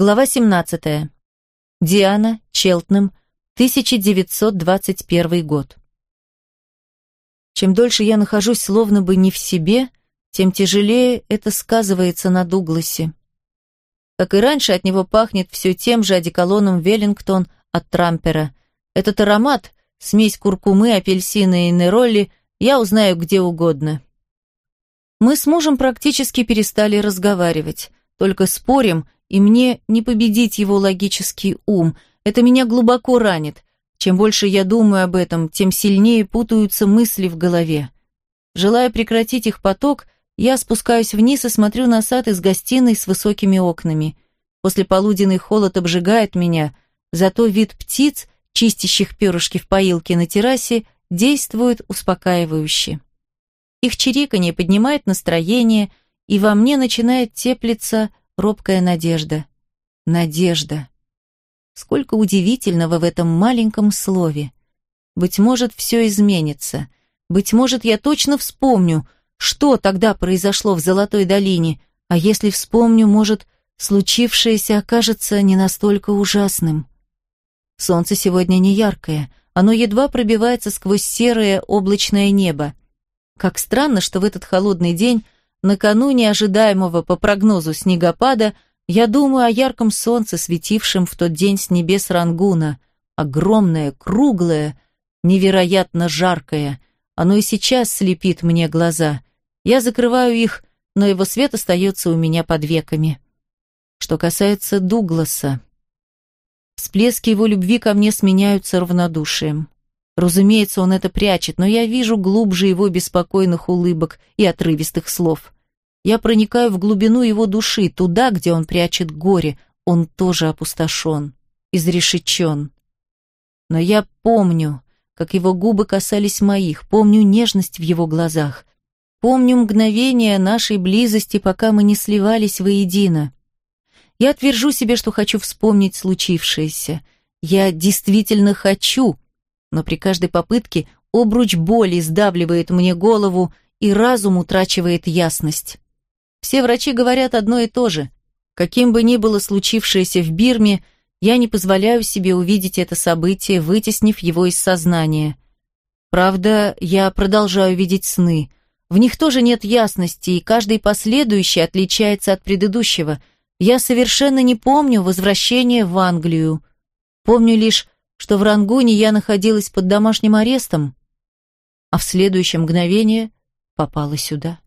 Глава 17. Диана, Челтнем, 1921 год. Чем дольше я нахожусь словно бы не в себе, тем тяжелее это сказывается на Дугласе. Как и раньше, от него пахнет все тем же одеколоном Веллингтон от Трампера. Этот аромат, смесь куркумы, апельсина и неролли, я узнаю где угодно. Мы с мужем практически перестали разговаривать, только спорим – и мне не победить его логический ум. Это меня глубоко ранит. Чем больше я думаю об этом, тем сильнее путаются мысли в голове. Желая прекратить их поток, я спускаюсь вниз и смотрю на сад из гостиной с высокими окнами. После полуденный холод обжигает меня, зато вид птиц, чистящих перышки в поилке на террасе, действует успокаивающе. Их чириканье поднимает настроение, и во мне начинает теплиться робкая надежда. Надежда. Сколько удивительного в этом маленьком слове. Быть может, все изменится. Быть может, я точно вспомню, что тогда произошло в Золотой долине, а если вспомню, может, случившееся окажется не настолько ужасным. Солнце сегодня не яркое, оно едва пробивается сквозь серое облачное небо. Как странно, что в этот холодный день Накануне ожидаемого по прогнозу снегопада я думаю о ярком солнце, светившем в тот день с небес Рангуна. Огромное, круглое, невероятно жаркое. Оно и сейчас слепит мне глаза. Я закрываю их, но его свет остается у меня под веками. Что касается Дугласа. Всплески его любви ко мне сменяются равнодушием. Разумеется, он это прячет, но я вижу глубже его беспокойных улыбок и отрывистых слов. Я проникаю в глубину его души, туда, где он прячет горе. Он тоже опустошен, изрешечен. Но я помню, как его губы касались моих, помню нежность в его глазах, помню мгновение нашей близости, пока мы не сливались воедино. Я отвержу себе, что хочу вспомнить случившееся. Я действительно хочу, но при каждой попытке обруч боли сдавливает мне голову, и разум утрачивает ясность. Все врачи говорят одно и то же. Каким бы ни было случившееся в Бирме, я не позволяю себе увидеть это событие, вытеснив его из сознания. Правда, я продолжаю видеть сны. В них тоже нет ясности, и каждый последующий отличается от предыдущего. Я совершенно не помню возвращения в Англию. Помню лишь, что в Рангуне я находилась под домашним арестом, а в следующее мгновение попала сюда.